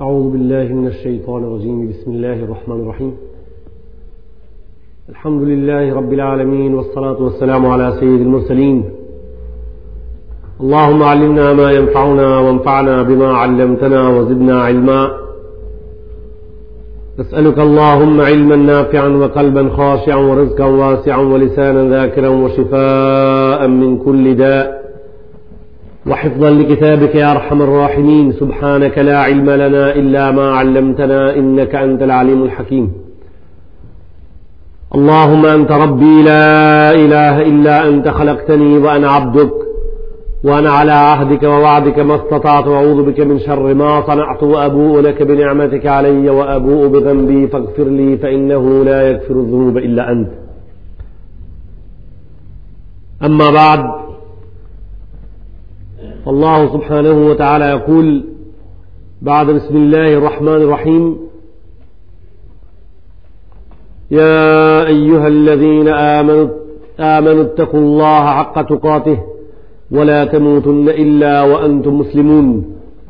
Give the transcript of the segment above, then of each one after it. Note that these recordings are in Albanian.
أعوذ بالله من الشيطان الرجيم بسم الله الرحمن الرحيم الحمد لله رب العالمين والصلاة والسلام على سيد المرسلين اللهم علمنا ما ينفعنا وانفعنا بما علمتنا وزدنا علما نسألك اللهم علما نافعا وقلبا خاشعا ورزقا واسعا ولسانا ذاكرا وشفاء من كل داء وحفظا لكتابك يا أرحم الراحمين سبحانك لا علم لنا إلا ما علمتنا إنك أنت العليم الحكيم اللهم أنت ربي لا إله إلا أنت خلقتني وأنا عبدك وأنا على عهدك ووعدك ما استطعت وأعوذ بك من شر ما صنعت وأبوء لك بنعمتك علي وأبوء بذنبي فاغفر لي فإنه لا يغفر الذنوب إلا أنت أما بعد فالله سبحانه وتعالى يقول بعد بسم الله الرحمن الرحيم يا أيها الذين آمنوا آمنوا اتقوا الله حق تقاته ولا تموتن إلا وأنتم مسلمون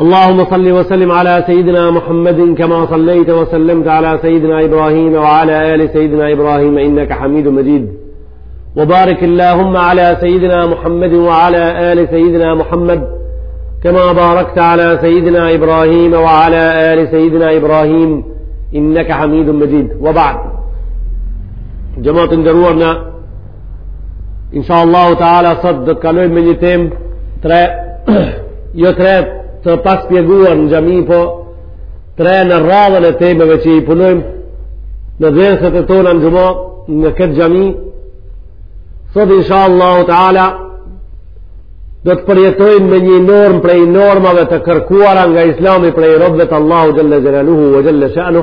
اللهم صل وسلم على سيدنا محمد كما صليت وسلمت على سيدنا إبراهيم وعلى آل سيدنا إبراهيم إنك حميد مجيد وبارك اللهم على سيدنا محمد وعلى آل سيدنا محمد كما باركت على سيدنا إبراهيم وعلى آل سيدنا إبراهيم إنك حميد مجيد وبعد جماعة ضرورنا Insha Allahu Teala sot do të kalojmë me një temë të re jo të re të pashpjeguar në xhami po të re në rradhën e temave që i punojmë në derset tona në xhumë në këtë xhami sot insha Allahu Teala do të përjetojmë me një normë prej normave të kërkuara nga Islami prej robëve të Allahu xhalla xhelaluhu ve xhalla sha'nu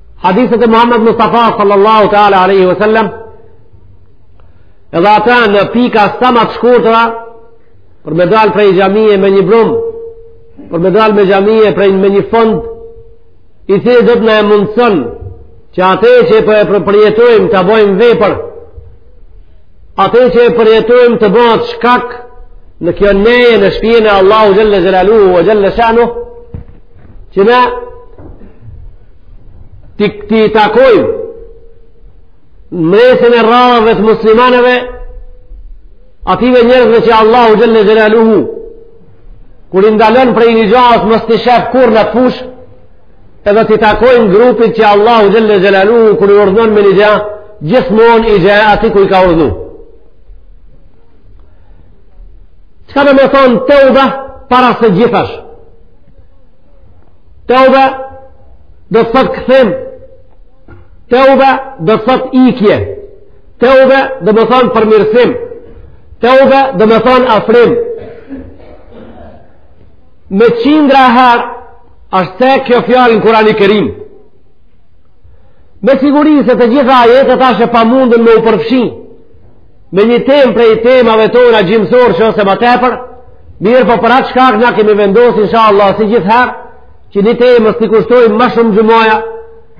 Hadithet e Muhammed Mustafa sallallahu ta'ala aleyhi ve sellem edhe ata në pika sa ma të shkurtra për me dalë prej gjamije me një brum për me dalë me gjamije prej me një fond i cili do të na e mundëson që ate që po e përjetojmë ta bojmë vepër ate që e përjetojmë të bahet shkak kjo nejë në shpijen e Allahu xhelle xhelaluhu ve xhelle shanuhu që na T'i takojmë në mesin e rradhëve të muslimanëve atyne njerëzve që Allahu xhelle xhelaluhu kur i ndalon prej një gjaje mos t'i shef kurrë n'atë fushë edhe t'i takojmë grupit që Allahu xhelle xhelaluhu kur i urdhnon me një gja gjithmonë i gjen aty ku i ka urdhnu Çka domethanë teuba para së gjithash? Teube do të thotë kthim. Teube do të thotë ikje. Teube domethonë përmirësim. Teube domethonë afrim. Me qindra herë është cek kjo fjalë në Kurani Kerim. Me siguri se të gjitha ajetet asht e pamundun me u përfshi. Me një temë prej temave tona gjysmë ore ose më tepër, mirëpo për atë shkak na kemi vendosë, insha Allah, si gjithëherë, që një temës t'i kushtojmë ma shumë xhumaja,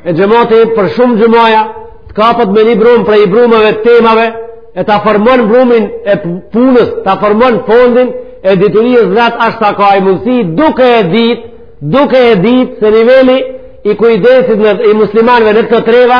e xhemati për shumë xhumaja, të kapet me një brumë prej brumeve të temave, e ta formon brumin e punës, ta formon fondin e diturisë dhe atë ashtu ta ka mundësi, duke e ditë, duke e ditë se niveli i kujdesit në, i muslimanve në këto treva,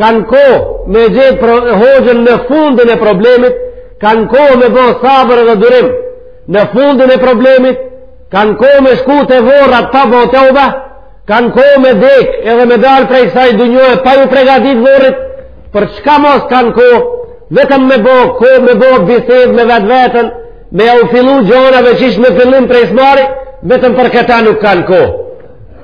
kanë kohë me gjetë hoxhën në fundin e problemit, kanë kohë me bo sabër edhe durim në fundin e problemit, kanë kohë me shku te vorrat pa bo teube, kanë kohë me dekë edhe me dalë prej kësaj dynjoje pa ju pregatit vorrit, për çka mos kanë kohë, vetëm me bo, me bo bisedë me vetveten, me jau fillu gjanave që ish me fillim prej s'mari, vetëm për këta nuk kanë kohë.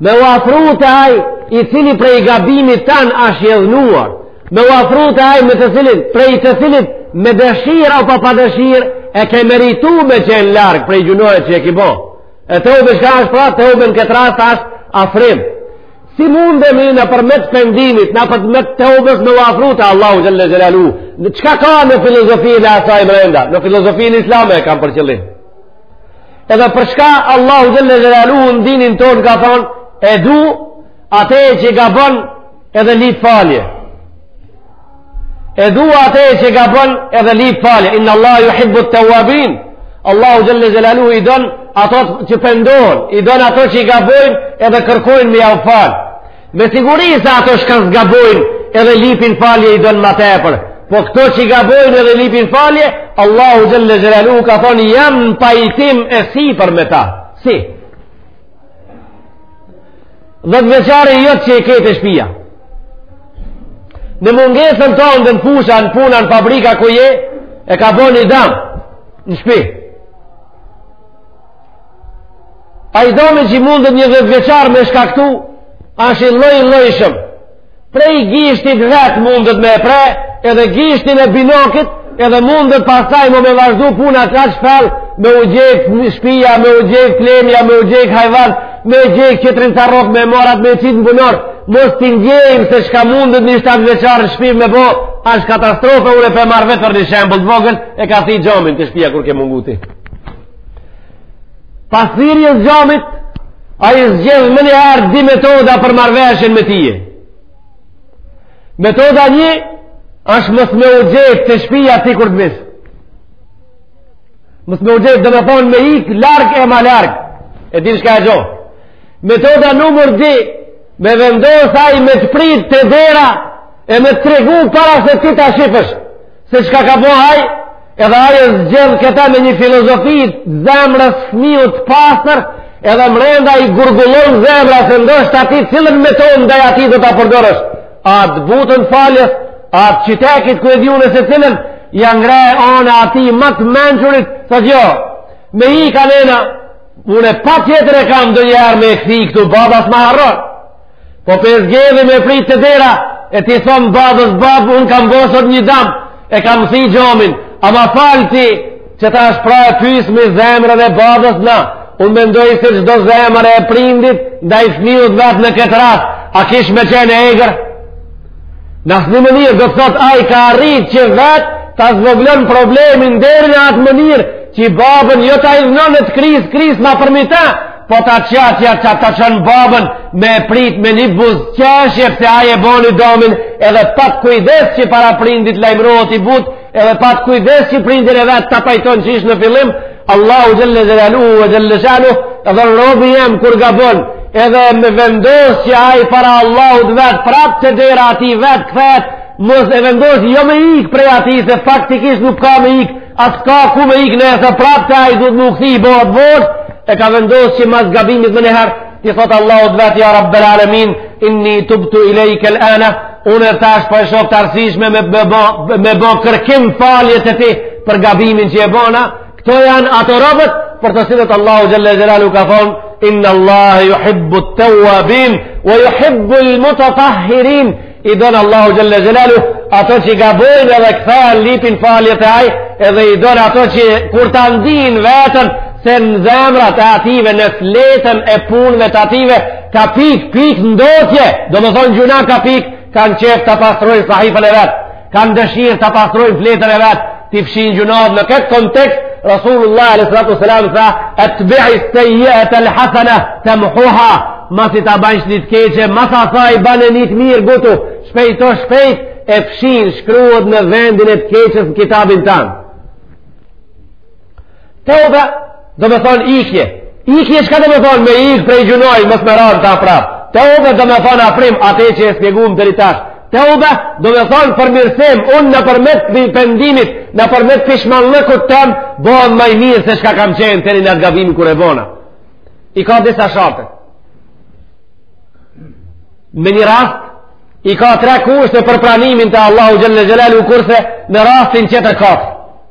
Me u afru te ai i cili prej gabimi tanë ashtë idhnuar, me u afru te ai me të cilin, prej të cilit me dëshirë apo pa dëshirë, e ke meritu me qenë largë prej gjynahit që e ki bo. E teube çka është pra, teube në këtë rast ashtë afrim. Si mundemi nëpërmet pendimit, nëpërmet teubes me u afru te Allahu Xhele Xhelaluhu, çka ka në filozofinë e asaj mrenda, në filozofinë islame e kam për qëllim. Edhe për çka Allahu Xhele Xhelaluhu në dinin tonë ka thonë, e du atë që gabon edhe lyp falje. E du atë që gabon edhe lyp falje. Inna Allah juhibbu tewabin, Allahu Xhele Xhelaluhu i don ato që pendohen, i don ato që gabojnë edhe kërkojnë me jau falë. Me siguri se ato çka s'gabojnë edhe lypin falje i don ma tepër. Po këto qi gabojnë edhe lypin falje, Allahu Xhele Xhelaluhu ka thonë jam në pajtim e sipër me ta. Si? Dhetëvjeçari jot që e ke te shpia. Në mungesën tonde në fushë, në punë, në fabrika ku je, e ka bo një dam në shpi. Ai domi që mundet një dhetëvjeçar me shkaktu, ashtë i llojllojshëm. Prej gishtit vetë mundet me e pre, edhe gishtin e binjokit, edhe mundet pasaj më me vazhdu puna aq fell, me u djeg shpia, me u djeg plemja, me u djeg hajvan, me u djeg qetrin të rok, me morat, me qitë në bunar, mos të ndjejmë se çka mundet një shtatëvjeçar në shpi me bo, ashtë katastrofe, unë pe marrë vetë për një shembull të vogël, e ka thy xhomin te shpia kur ke mungu ti. Pas thyerjes xhamit, ai zgjedh menjëherë dy metoda për marrëveshjen me tije. Metoda një është mos me u gjetë te shpija ti kur të vish. Mos me u gjetë domethonë me ik larg e ma larg. E din çka e gjon. Metoda numër dy me vendos ai me të pritë te dera e me të tregu para se ti ta shifësh. Se çka ka bo ai Edhe ai e zgjedh këta me një filozofi zemrës fëmiu të pastër, edhe mrenda i gurgullon zemra se ndoshta ti cilën metodë ndaj atij do ta përdorësh. Atë t'butën t'faljes, atë t'qytekit ku e di unë se cilën, janë ngre anë atij ma të mençurit, sot jo, me ik ka nena, unë pa tjetër e kam ndonjëherë me u kthy këtu, babas me harru. Po pe zgjedh me e prit te dera, e ti thom babës babë, unë kam bo sot një dam, e kam thy xhomin, a ma falë ti, qetash pra e pysmi zemrën e babës na, unë mendoj se çdo zemër e prindit, ndaj fmiut vetë në këtë rast, a kish me qenë e egër? Në asnjë mënyrë, do të thotë, ai ka arri që vetë, ta zvoglon problemin deri në atë mënyrë, qi babën jo ta idhnon e të krisë, krisë ma përmi ta, Po ta qatja që ta çon babën me e prit me një buzëqeshje pse ai e boni domin edhe pat kujdes që para prindit lajmërohet i butë edhe pat kujdes që prindin e vet ta pajton qysh në fillim Allahu xhelle xhelaluhu e xhelle shanuhu e don robin kur gabon edhe me vendos që ai para Allahut të vet prap te dera e atij vetë kthehet mos e vendos jo me ik prej atij se faktikisht nuk ka me ik As ka ku me ikë në e se prapë te ai duhet me u kthy i bëhët vërë, e ka vendosë që mas gabimit menjëherë, t'i thotë Allahut të vet, ja rabbel alemin, inni tubtu ilejkel ane, unë tash po e shoh të arsyeshme me, me, bo, me bo kërkim falje te ti për gabimin që e bona, këto janë ato robët, për të cilët Allahu xhelle xhelaluhu ka thonë, innallahe juhibbut-tevvabin, ve juhibbul mutetahhirin, i don Allahu Xhelle Xhelaluhu, ato që gabojnë edhe kthehen lipin falje te ai, edhe i don ato që kur ta ndinë veten, se në zemrat e ative, në fletën e punëve të ative, ka pikë, pikë ndotje, domethonë gjunah ka pikë, kanë qejf ta pastrojnë sahifen e vet, kanë dëshirë ta pastrojnë fletën e vet, T'i fshin gjunahet në këtë kontekst, Rasulullah a.s. tha, etbi'is-sejjietel-hasenete temhuha, masi ta bajsh një të keqe, mas asaj ban një të mirë gutu, shpejt e shpejt, e fshin shkruhet në vendin e të keqes në kitabin tand. Teube domethonë ikje. Ikje çka domethonë me ikë prej gjunahit, mos me ra n'ta prap. Teube domethonë afrim, atë që e spjegum deri tash. Teube domethonë përmirësim, unë nëpërmjet të pendimit, nëpërmjet të pishmanllëkut tem, bohna ma i mirë se çka kam qenë deri në atë gabim kur e bona. I ka disa sharte. Në një rast, i ka tre kushte për pranimin te Allahu Xhelle Xhelaluhu kurse në rastin tjetër katër.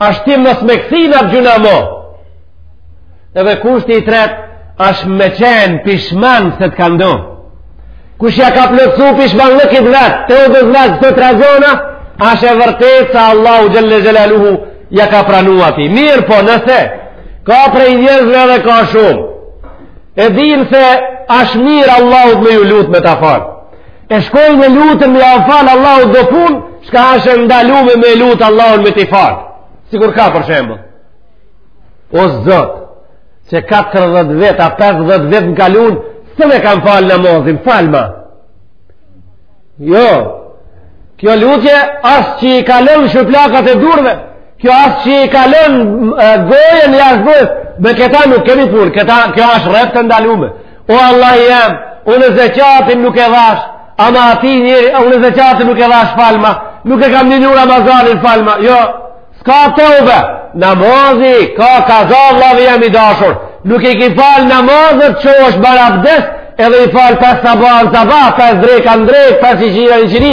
Ashtë ti mos me u kthy n'atë gjunah mo. Edhe kushti i tretë, ashtë me qenë pishman se të ka ndodh. Kush ja ka plotësu pishmanllëkut vet, teubes vet këto tre gjona, ashtë e vërtetë se Allahu xhelle xhelaluhu ja ka pranu atij. Mirëpo nëse, ka prej njerëzve edhe ka shumë. E dinë se ashtë mirë Allahut me ju lutë me ta falë. e shkojnë e luten me jau falë Allahu do punë, çka ashtë e ndalume me lutë Allahun me t'i falë. Sikur ka për shembull. O Zot, qe 40 vjet, a 50 vjet më kalun, s'e kam falë namazin, falma. Jo, kjo lutje, as që i kalon shuplakat e durve, kjo as që i kalon gojën jashtë, me këta nuk kemi punë, këta, kjo ashtë rreptë e ndalume. O Allahi jem, unë zeqatin nuk e dhash, ama ati njeri, unë zeqatin nuk e dhash falma, nuk e kam njinu Ramazanin falma, jo, s'ka teube, namazi ka kaza vllau jem i dashur, nuk e ki fal namazet, çohesh merr abdes, edhe i fal pas sabahu sabah, pas dreke drekë, pas iqinie iqini,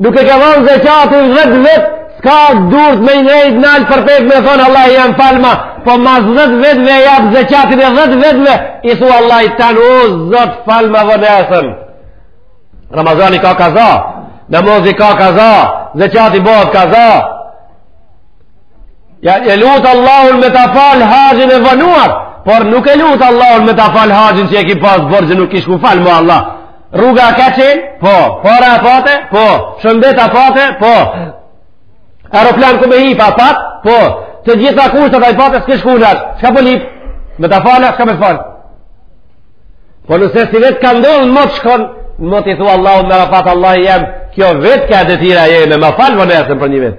Nuk e ke dhënë zekatin dhet vet, s'ka durt me i ngrejt nalt përpjetë me thonë Allahi jem falma, po mas dhet vetve e jap zekatin e dhet vetve, i thu Allahit tan, o zot falma vonesën. Ramazani ka kaza, namozi ka kaza, zekati bëhet kaza. Ja, e lutë Allahun me ta falë haxhin e vonuar, por nuk e lutë Allahun me ta falë haxhin që e ki pasë borxh, nuk ki shku, falma Allah. Rruga ka qenë? Po. Para a pate? Po. Shëndet a pate? Po. Aeroplan ku me hip a pat? Po. Të gjitha kushtet i pate s'ke shku në haxh. Çka po lyp? Me ta falë, çka me falë? Po nëse sivjet ka ndodh, në mot shkon, në mot i thua Allahut në Arafat Allahi jem, kjo vit ka detyra jeme, me ma falë vonesën për një vit.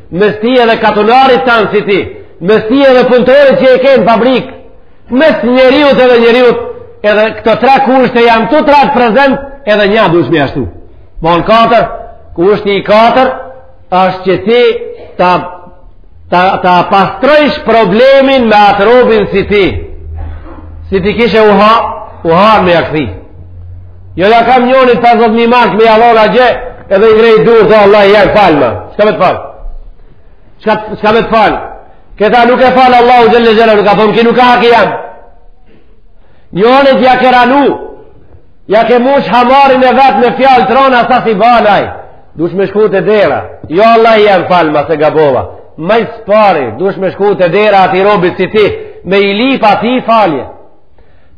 Mes ti edhe katunarit tanë si ti, mes ti edhe punëtorit që e ke në fabrikë, mes njeriut edhe njeriut, edhe këto tre kushte janë të trija prezent, edhe nja dush me ia shtu. Bon 4, kushti i 4, është që ti ta, ta, ta pastrojsh problemin me atë robin si ti. Si t'i kishe uha, uha me ja kthy. Jo ja kam njonit 50.000 mark me ja dhon a gje, edhe i ngrejt durt, Allahi jem falma. Shka me të falë? Shka, shka me të falë? Këta nuk e falë Allahu xhel-le xhel-le, nuk a thonë ky nuk a haki jem. Njonit ja ke ranu, ja ke mush hamarin e vetë me fjalë të rona sa s'i ban ai. Dush me shku te dera. Jo Allahi jem falma se gabova. Ma së pari, dush me shku te dera ati robit si ti, me i lyp ati falje.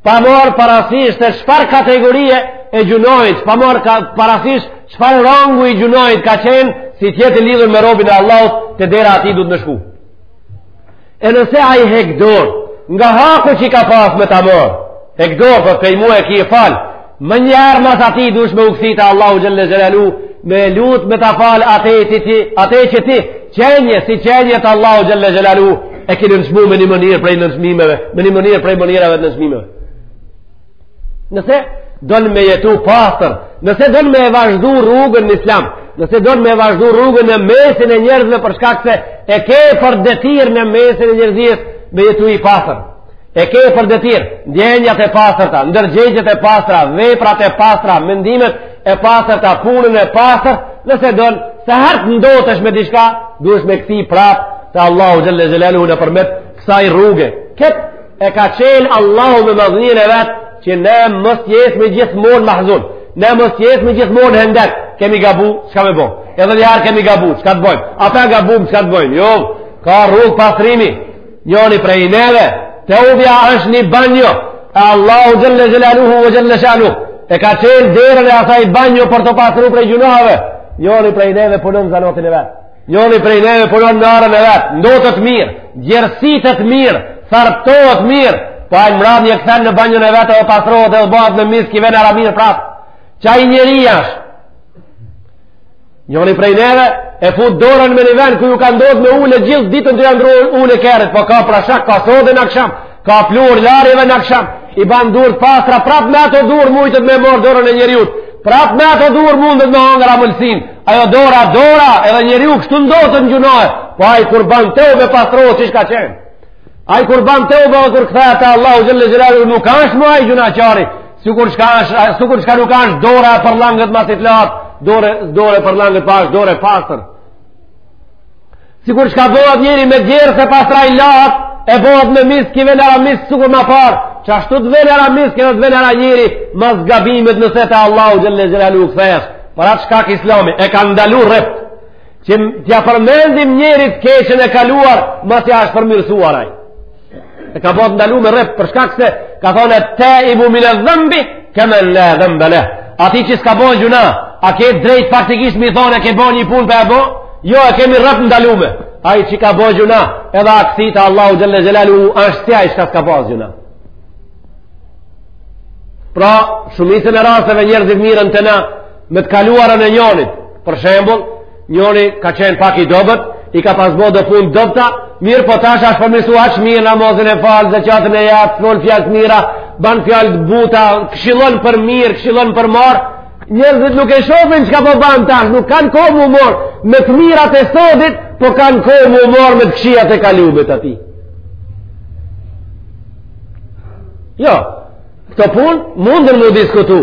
pa marrë parasysh se çfar kategorie e gjunahit, pa marrë parasysh çfar rangu i gjunahit ka qenë si t'jetë i lidhun me robin e Allahut te dera ati dut me shku. E nëse ai hek dorë, nga haku që i ka pas me ta marrë, hek dorë, po pej mu e ki e falë, Menjëherë mas ati dush me u kthy te Allahu Xhel-le Xhelaluhu me lut me ta falë ate, ti, ti, ate që ti qenie si qenie të Allahut Xhel-le Xhelaluhu e ki nënçmu me një mënyrë prej nënçmimeve me një mënyrë prej mënyrave të nënçmimeve nëse don me jetu pastër nëse don me e vazhdu rrugën në islam nëse don me e vazhdu rrugën në mesin e njerëzve për shkak se e ke për detyrë në mesin e njerëzisë me jetu i pastër E ke për detyrë, ndjenjat e pastërta, ndërgjegjet e pastra, veprat e pastra, mendimet e pastërta, punën e pastër, nëse ndonjëherë ndotesh me diçka, duhesh me u kthy prapë, te Allahu xhelle xhelalu nëpërmjet kësaj rruge. Këtë e ka çelë Allahu me madhninë e vet, që ne mos jesim gjithmonë mahzun, ne mos jesim gjithmonë në hendek, kemi gabu, çka me bo? Edhe një herë kemi gabu, çka të bojmë? A gabu, çka të bojmë? Jo, ka rrugë pastrimi, Njoni prej neve, teubja është një banjo, e Allahu xhelle xhelaluhu ve xhelle shanuhu, e ka çelë derën e asaj banjo për t'u pastru prej gjynaheve, njoni prej neve punon zanatin e vet, njoni prej neve punon n'arën e vet, ndotet mirë, djersitet mirë, thartohet mirë, po ai n'mbramje kthen në banjon e vet dhe pastrohet dhe bëhet në misk i vjen era mirë prapë, qaj njeri asht, Njoni prej neve e fut dorën me një vend ku ju ka ndotë me ulje gjithë ditën tu ja ndrru uljen kerrit, po ka prashak, ka sodë në aksham, ka pluhur larjeve në aksham, i ban durt e pastra, prap me ato durë mundet me marrë dorën e njeriut, prap me ato durë mundet me hangër amëlsinë, ajo dora, dora, edhe njeriu kështu ndotet në gjynahe, po ai kur ban teube pastrohet siç ka qenë? Ai kur ban teube kur kthehet te Allahu xhelle xhelalu nuk asht më ai gjynahqari, sikur çka nuk asht dora e përllangët masi t'lahet, dorë e përllangët po asht dorë e pastër. Sikur çka bëhet njeri me djersë e pastaj lahet, e bëhet me misk i vjen era misk sikur më parë, qashtu të vjen era misk e të vjen era njeri mas gabimit nëse te Allahu xhelle xhelalu kthehesh. Për atë shkak islami e ka ndalu rrept Që t'ja përmendim njerit t'keqen e kaluar, masi është përmirësuar ai. E ka bo t'ndalume rrept, për shkak se ka thonë et-taibu minedh-dhenbi kemen la dhenbe leh. Atij që s'ka bo gjynah, a ke drejt faktikisht me i thonë e ke bo një punë për e bo, jo e kemi rrept t'ndalume. Ai që ka bo gjynah, edhe a kthy te Allahu xhelle xhelalu, është si ai që s'ka bo gjynah. Pra, shumicën e rasteve njerëzit mirren te na, Me të kaluarën e njonit, për shembul, njoni ka qenë pak i dobët, i ka pas bo do punë t'dobta, mirëpo tash ashtë përmirësu aq mirë namazin e fal, zeqatin e jep, fol fjalë të mira, ban fjalë të buta, këshillon për mirë, këshillon për marë, njerëzit nuk e shofin çka po ban tash, nuk kanë kohë mu morë, me të mirat e sodit, po kanë kohë m'u marrë me të këqijat e kalume t'atij. Jo, Këto punë munden me u diskutu,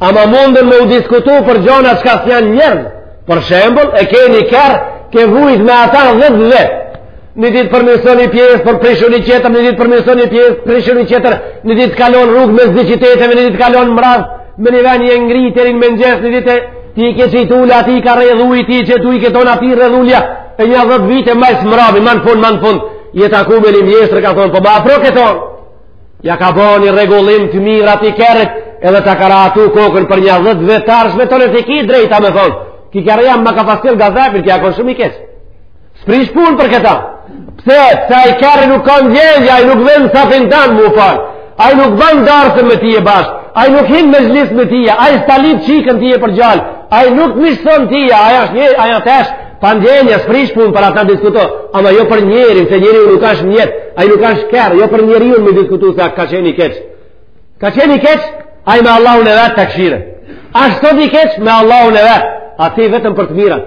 ama munden me u diskutu për gjana çka s'janë njerëz. Për shembull, e ke një kerr, ke vujt me ata dhetë vjet. Një ditë përmirëson një pjesë, po prishet një qetër, një ditë përmirëson një pjesë, prishet një qetër, një ditë t'ka lan rrugë mes dy qyteteve, një ditë t'ka lan mraz, me një ven një ngri të rinë mëngjes, një ditë ti ke që i tullë, a t'i ka rrjedh ujt që tu i keton a t'i rrjedh ulja, e nja dhetë vite ma s'mrami, ma n'fund, ma n'fund, je taku me një mjeshtër ka thanë, po ma afro ketonë, Ja ka bo një rregullim të mirë atij kerrit, edhe ta ka rahatu kokën për nja dhetë vjet, tash me thanë ti ki drejtë me thanë. Ky kerri jem më ka pas sjell gazepin, ky a kon shumë i keq. S'prish punë për këta. Pse, pse ai kerr nuk ka ndjenja, ai nuk vjen n'safin tan me u falë. Ai nuk vjen darsëm me tye bashkë. Ai nuk hin mexhlis me tye. Ai s'ta lyp çikën tye për djalë. Ai nuk t'miqëson tye. Ai është një, ai është Pa ndjenja, s'prish punë për ata diskuto, ama jo për njerin, se njeri nuk ashtë mjet, ai nuk ashtë kerr, jo për njeriun me diskutu se a ka qenë i keq. Ka qenë i keq, ai me Allahun e vet të kqyrë. Ashtë sot i keq, me Allahun e vet, a ti vetëm për të mirën.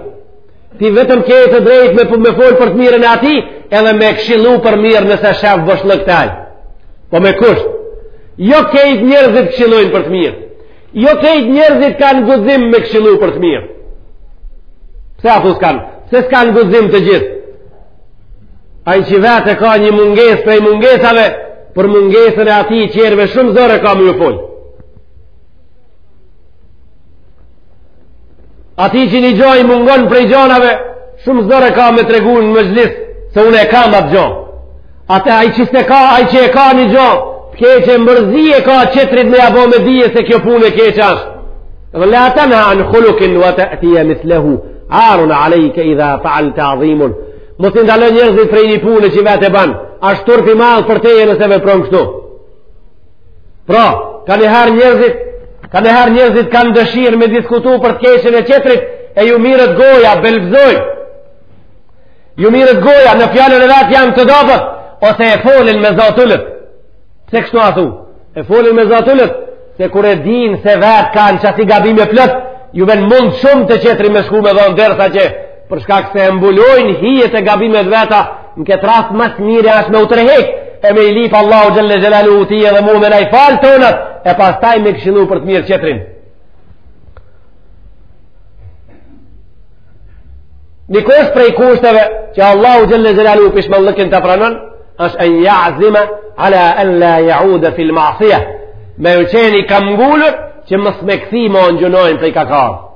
Ti vetëm ke të drejtë me, me folë për të mirën e atij, edhe me këshillu për mirë nëse shef boshllëk te ai. Po me kusht, jo kejt njerëzit këshillojnë për të mirë. Jo kejt njerëzit kanë guxim me këshillu për të mirë. Pse athu s'kanë? Pse s'kanë guxim të gjithë? Ai që vetë e ka një mungesë prej mungesave, për mungesën e atij qerve shumë zor e ka me ju folë. Atij që një gja i mungon prej gjanave, shumë zor e ka me tregu në mexhlis, se unë e kam atë gja. Ate ai që s'e ka, ai që e ka një gja të keqe, mërzi e ka qetrit me ja bo me dije se kjo punë e keqe ashtë. Dhe la tenhe an khulukin ve te'tije mithlehu, arun alejke idha fealte adhimun. Mos i ndalo njerëzit prej një pune që vetë e banë, ashtë turp i madh për teje nëse vepron kështu. Pra, kanjëherë njerëzit, kanjëherë njerëzit kanë dëshirë me diskutu për të keqen e qetrit, e ju mirret goja, belbzojnë, ju mirret goja, në fjalën e vet janë të dobët, ose e folin me za t'ulët. Pse kështu athu e folin me za t'ulët, se kur e din se vetë kanë qasi gabime plot, ju vjen mund shumë te qetri me shku me dhanë dersa që Për shkak se e mbulojnë hijet e gabimeve t'veta, në këtë rast më së miri është me u tërheq, e me i lyp Allahut xhelle xhelaluhu ty edhe mua me na i fal tonat, e pastaj me këshillu për të mirë qetrin. Një kusht prej kushteve që Allahu xhelle xhelaluhu pishmanllëkin ta pranon, është an ya'zima ala an la ya'uda fil ma'siyah. Me u qenë i këmbëngulur që mos me u kthy më n'gjynahin prej ka ka ardhë.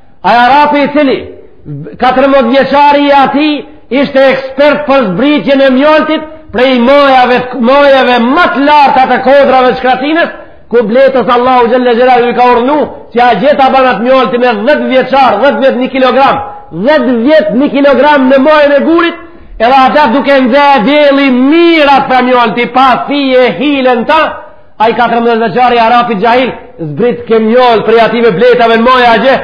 Ai arapi i cili, 14 vjeçari i atij, ishte ekspert për zbritjen e mjaltit, prej majave, majave ma të larta të kodrave të shkretinës, ku bletës Allahu xhel-le xhelaluhu i ka urdhnu, që atje të bahet mjalti dhe 10 vjeçar, 10 vjet një kilogram, 10 vjet një kilogram në majën e gurit, edhe ata duke nxe dielli, mirret prej mjalti, pa fije hile n'ta, Ai 14 vjeçari arapi xhahil zbritke mjalt prej atyne bletave në maja atje.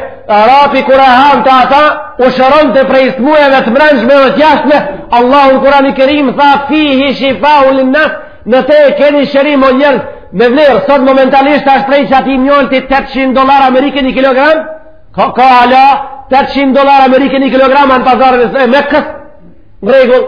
Arapi kur e hante ata u shëronte prej smujeve të mbrendshme dhe të jashtme. Allahu në Kur'ani Kerim tha fihi shifa'u lin-nas. Në të keni shërim o njerëz me vlerë. Sot momentalisht tash prej qatij mjalti 800 dollar Amerike një kilogram. Ka, ka ala 800 dollar Amerike një kilogram në pazarin e Mekës. Në rregull.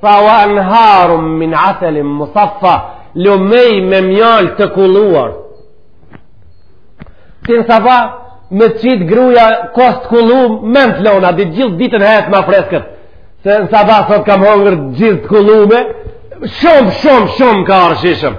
Tha wa anharum min aselim musaffa, lumej me mjalt të kulluar. Ti nesa ta qet gruja kos të kullum, mentë lona, ti gjithë ditën hec ma i freskët. Se nesa sot kam hongër gjiz të kullume, shumë, shumë, shumë ka ardh shijshëm.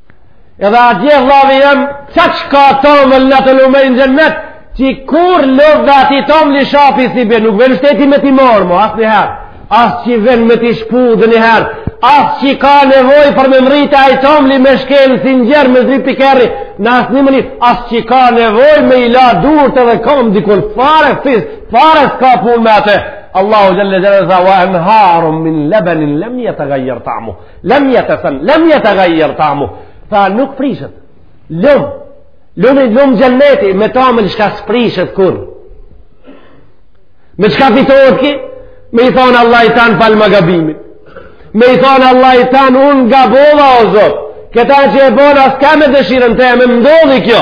Edhe atje vllavi jem, qaj çka ka tamël në të lumej në xhennet, që kur lule edhe atij tamli shapi s'i bje, nuk vjen shteti me t'i marrë, mo, as njëherë, as që vjen me t'i shpu dhe njëherë, as që ka nevojë për me mrri te ai tamli me shkelë si n'zjerr me zierë pikerri, në asnjë mënyrë, as që ka nevojë me i la durt edhe kamë dikun, fare fis, fare s'ka pun me atë, Allahu xhel-le xhelaluhu wa enharum min lebenin lem jetegajjer tamu, Lem jetesenneh, lem jetegajjer tamu. Tha, nuk prishet. Lum, lum, lum xhenneti, me tamël çka s'prishet kurr. Me çka fitohet ki, me i thanë Allahit tand falma gabimin. Me i thanë Allahit tand unë gabova o Zot. Këta që e bona s'ka me dëshirën teme ndodhi kjo.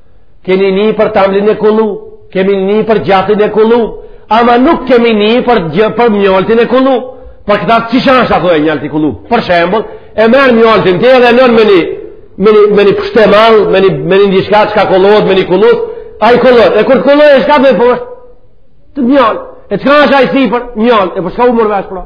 Kemi ni për tamlin e kullu, kemi ni për djathin e kullu, ama nuk kemi ni për, për mjaltin e kullu. Po këtu qysh asht thanë mjalt i kullum? Për shembol, e merr mjaltin ti edhe e vnon me një, me një, me një peshtemall, me një, me një ndiçka çka kullohet, me një kullus, ai kullohet, e kur të kullohet çka është poshtë mjalt, e çka asht ai sipër mjalt, e për çka, u mor vesh pra?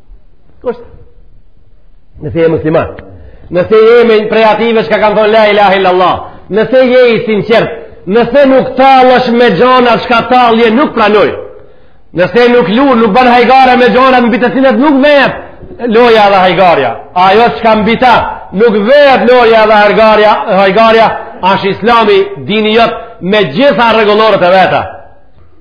Kështu? Nëse je musliman. Nëse je me prej atyne çka kanë thanë la ilahe illallah. Nëse je i sinqertë. Nëse nuk tallesh me gjanat çka tallje nuk pranojnë. Nëse nuk lu, nuk ban hajgare me gjanat mbi të cilat nuk vehet loja dhe hajgarja. Ajo çka mbi ta nuk vehet loja dhe hajgarja, hajgarja asht islami dini jot me gjitha rregulloret e veta.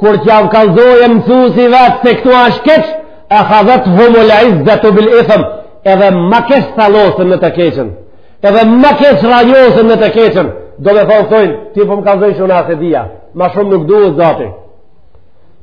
Kur t'jav kallzojë mësusi vetë se këtu ashtë keq, ehadhet'humul izzetu bil ithm, edhe ma keq thellosen në të keqen, edhe ma keq rrajosen në të keqen, domethonë thojnë, ti po më kallzon si unë s'e dija, ma shumë nuk duhet zati,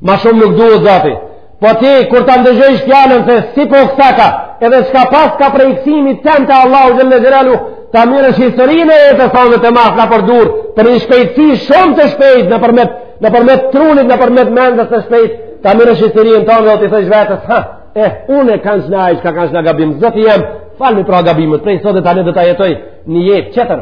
ma shumë nuk duhet zati, Po ti, kur ta ndëgjojsh fjalën se si po kësaka, edhe çka paska prej kthimit tem te Allahu xhel-le xhelaluhu, ta mirrsh historinë e jetës tonë ta marrsh nëpër dur, për një shpejtësi shumë të shpejtë nëpërmjet, nëpërmjet trunit, nëpërmjet mendjes të shpejtë, ta mirrsh historinë tonë dhe t'i thush vetes, ha, eh, unë e kam qenë ai çka kam qenë gabim, Zoti jem, falmi pra gabimët, prej sot e tani do ta jetoj një jetë qetër.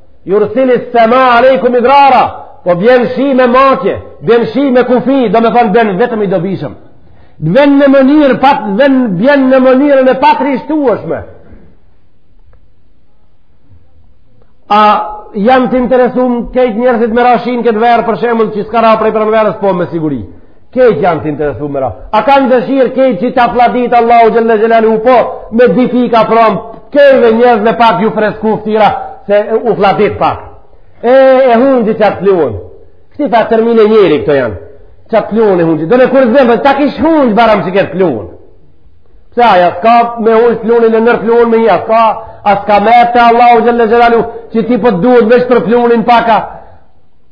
Jursili semae alejkum midrara, po bjen shi me matje, bjen shi me kufi, domethonë bjen vetëm i dobishëm. Bjen në mënyrë, pat, bjen, bjen në mënyrën e patrishtueshme. A janë të interesum kejt njerëzit me ra shi në këtë verë për shembull që s'ka ra prej pranverës po me siguri. Kejt janë të interesum me ra. A kanë dëshirë kejt që ta fladit Allahu xhel-le xhelaluhu po me dy pika promë. Kejt dhe njerëz me pak ju fresku fëtyra se u fladit pak. E, e ungji qat pluhun. Këti fa termine njeri këto janë. Qat pluhun e ungji. Domethënë, ta kish ungj barem qet pluhun. Pse aja, s'ka me ungj pluhunin e nër pluhun me ja, s'ka, a s'ka me të Allahu xhel-le xhelaluhu që ty po t'duhet veç për pluhunin pak a.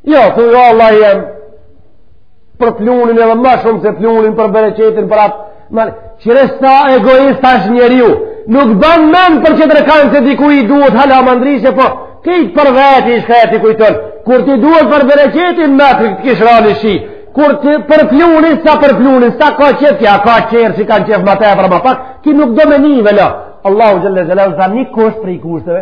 Jo, thuj, Allahu jem, për pluhunin edhe ma shumë se pluhunin për bereqetin për atë Mar, kqyre sa egoist ashtë njeriu, nuk ban men për qetër kan se dikujt i duhet hala ma ndryshe, po kejt për veti i shkreti kujton, kur t'i duhet për bereqetin me të kish ra ni shi, kur ti për pluhunin, sa për pluhunin, sa ka qëtë kja, ka njerëz që kanë qef ma tepër ma pak, ky nuk do me ni vlla. Allahu xhel-le xhelaluhu, tha një kusht prej kushteve,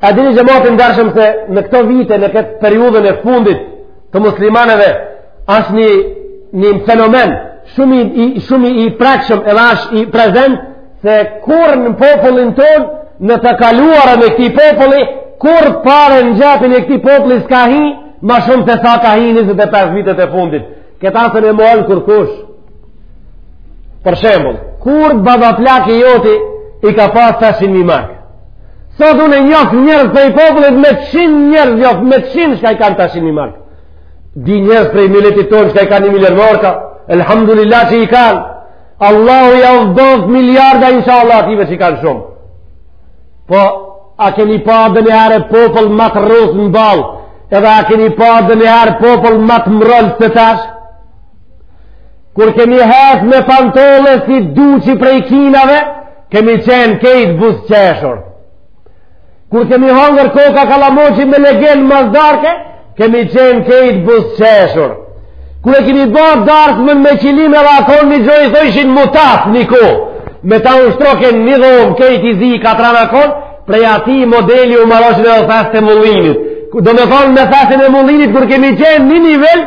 A dini xhemat i ndershëm se në këto vite, në këtë periudhën e fundit të muslimanëve, është një, një fenomen shumë i, shumë i prekshëm edhe është i prezent se kurr në popullin tonë në të kaluarën e këtij populli, kurr pare në xhepin e këtij populli s'ka hi, ma shumë se sa ka hi 25 vitet e fundit. Këta s'un e mohon kurrkush. Për shembull, kur babaplaki joti i ka pas 300.000 marka? Sot unë njof njerëz prej popullit me qin njerëz, njof me qin çka i kanë treqin mi marka. Di njerëz prej miletit tonë çka i kanë një milion marka. Elhamdulillah që i kanë. Allahu jau bëftë miliarda insha Allah atyne që i kanë shumë. Po, a keni pa ndonjëherë popull ma të rrudht në ballë, edhe a keni pa ndonjëherë popull ma të mrrolt se tash? Kur kemi hec me pantole si duqi prej kinave, kemi qenë kejt buzëqeshur. Kur kemi hangër kokrra kallamoqi me legen mas darke, kemi qenë kejt buzëqeshur. Kur e kemi ba darsëm me qilim edhe a kon një gjo, i thojshin mutaf një kohë. Me ta u shtroke një dhomë kejt i zi katran a konë, prej atij modeli u maroshin edhe thasët e mullinit. Domethonë me thasët e mullinit, kur kemi qenë një nivel,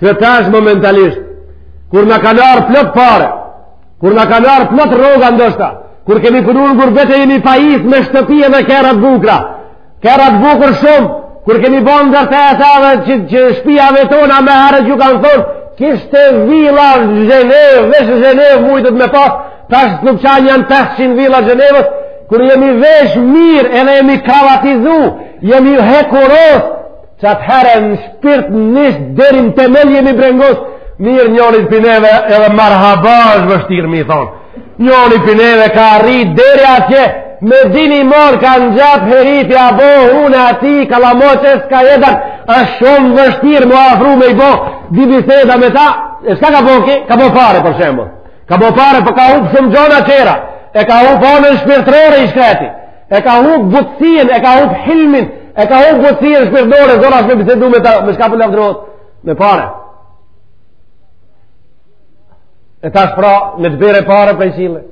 Qetash momentalisht, kur na kanë ardhë plot pare, kur na kanë ardhë plot rroga ndoshta, kur kemi punu në gurbet e jemi pajis me shtëpi edhe kerrat bukra, kerrat bukur shumë, kur kemi bon ndërtesa që, që shpijave tona ma herët ju kanë thonë, kishte vila Zhenevë, veç Zhenevë mujtët me pas, tash Sllupçan janë 500 vila Zhenevës, kur jemi vesh mirë edhe jemi kravatizu, jemi hekurosë, Qatëherë në shpirt nisht deri në temel jemi brengos, mirë njëri prej neve edhe marhaba është vështirë me i thonë. Njëri prej neve ka arrit deri atje, me dini morë ka në gjatë heriti, a bo hunë atij, kallamoqës, ka jetat, është shumë vështirë, m'u afru me i bo dy biseda me ta, e shka ka bo ky? Ka bo pare, për shembull. Ka bo pare, po ka hupë shumë gjona tjera, e ka hupë anën shpirtrore i shkreti. e ka hup butësinë, e ka hup hilmin, e ka hup butësinë shpirtnore, zor është me bisedu me ta, me shka po lavdrot, me pare. E tash pra, me të bere pare për e qile.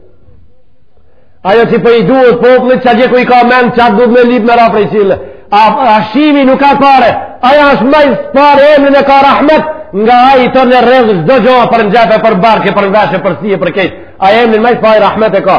Ajo që po i duhet popllit, që a gjeku i ka men, që a duhet me lyp me ra për e qile. A, a shimi nuk ka pare, ai është ma s'pari emrin e ka rahmet, nga ai tërë në rrëzë, çdo gjo për në xhep, për bark e për në veshë, për sy e për kejt. A emrin ma s'pari rahmet e ka.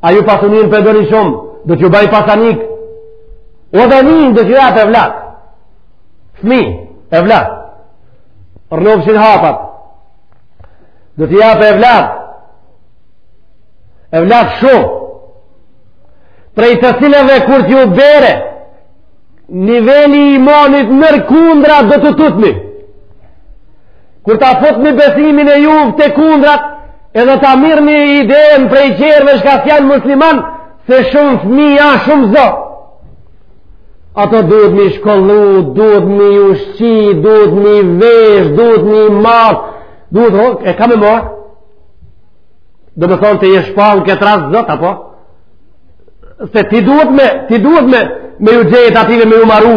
A ju pasuninë po e doni shumë, do t'ju baj pasanik. Ve benin, do t'ju jap evlat. Fmi, evlat. Rrnofshin hapat. Do t'ju jap evlat. Evlat shumë. Prej të cilëve kur t'ju bjere niveli i imanit nër kundra do të tutni. Kur ta futni besimin e juv te kundrat, edhe ta merrni idenë prej tjerve shka s'jan musliman, se shumë fëmija, shumë zor. Ato duhet me i shkollu, duhet me i ushqy, duhet me i vesh, duhet me i mbath, duhet, ho, e kah me marrë? Domethonë ti je shpallë këtë rast zot, apo? Se ti duhet me, ti duhet me, me ju gjetë atyve me ju maru,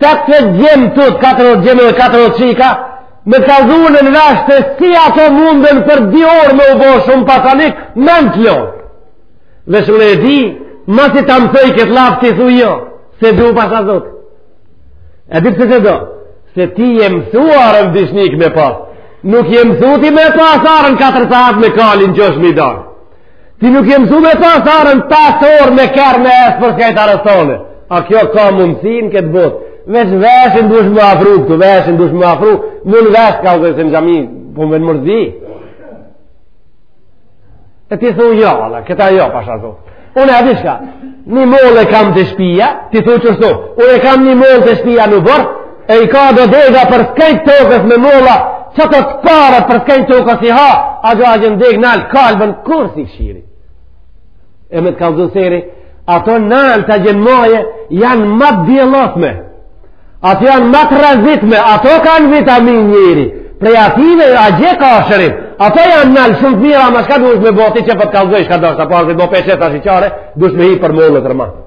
80 djem të të 40 djem dhe 40 qika me t'kallzu në vesh se si ato munden për dy orë me u bo shumë pasanik men të lo dhe shumë e di masi të mësoj këtë llaf ti thu jo s'e du pasha Zot e di pse s'e do se ti je mësu arën dishnik me pas nuk je mësu ti me pas arën 4 sahat me kalin që është mi darë Ti nuk je msu me pas arën 5 orë me kerr me esë për skajtë arëstone. A kjo ka mundësi n'këtë botë. Vesh veshin dush më afru këtu, veshin dush më afru. Mën vesh ka ozë se në xhami, po më në mërzi. E ti thu jo, ala, këta jo, pasha Zot. Unë e di shka, një mollë e kam të shpia, ti thu qërëso, unë e kam një mollë te shpia në oborr, E i ka do dega për skej tokës me molla, qato të parat për skej tokës i ha, ato atje në degë nalt kalben, kur si shiri? E me të kallzu seri, ato nalt atje n'maje, janë ma të diellotme, ato janë ma të rrezitme, ato kanë vitamin njeri, prej atyve atje ka shërim, ato janë nalt shumë të mira, ma shka duhet me bo ti qe po të kallzoj, shka do shka parë, dhe do peshe të ashtë i qare, duhet me hi për mollët rëmatë.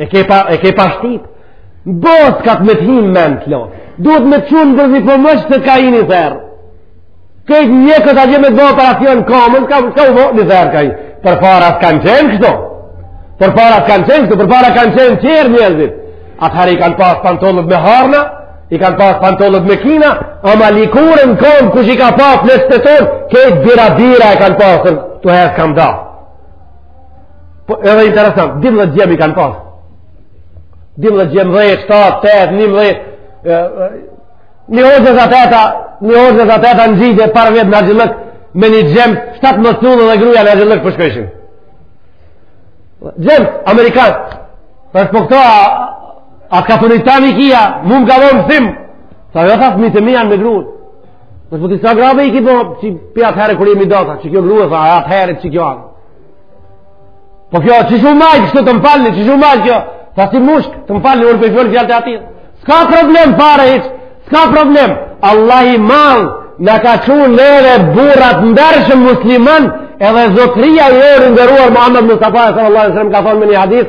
E ke pa e ke pa shtit. Bot ka të me të hinë men të lo. Duhet me të çu për zipo mos të ka hi një therrë. Këtë një atje me të bërë operacion kamën, ka u bërë një therrë ka hi. Përpara s'kanë qenë kështu. Përpara s'kanë qenë kështu, përpara kanë qenë qërë njerzit. Atëherë i kanë pas pantollët me arna, i kanë pas pantollët me kina, ama lëkurën n'kamë kush i ka pas në shtetor, krejt bira bira e kanë pas, tu hec kamëdath. Po edhe interesant, 12 djem i kanë pas. 12 djem 10, 7, 8, 11. Një orë dhe zateta, një orë dhe zateta në Xhide parvjet në haxhillëk me një djem 7 më thunë dhe gruja në haxhillëk për po shkëshim. Djem, Amerikan, për po këto a, a ka të nëjtani kia, mu më gavon më thimë, sa jo thasë mi të mian me gruën. Në shpo të sa grave i ki po, që pja të herë kërë i mi data, që kjo gruë, sa atë herë që kjo anë. Po kjo, qysh u majt, kështu të më falni, qysh u majt kjo, tha si mushkë, të më falni, unë po i fol fjalët e atij. S'ka problem, fare hiç, s'ka problem. Allahi i madh, na ka qu neve burrat ndershëm musliman, edhe zotria jonë i nderuar Muhammed Mustafa, sallallahu alaihi wasallam, ka thonë me një hadith,